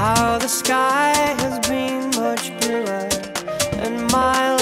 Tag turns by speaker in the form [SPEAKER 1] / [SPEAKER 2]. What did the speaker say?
[SPEAKER 1] How the sky has been much bluer, and my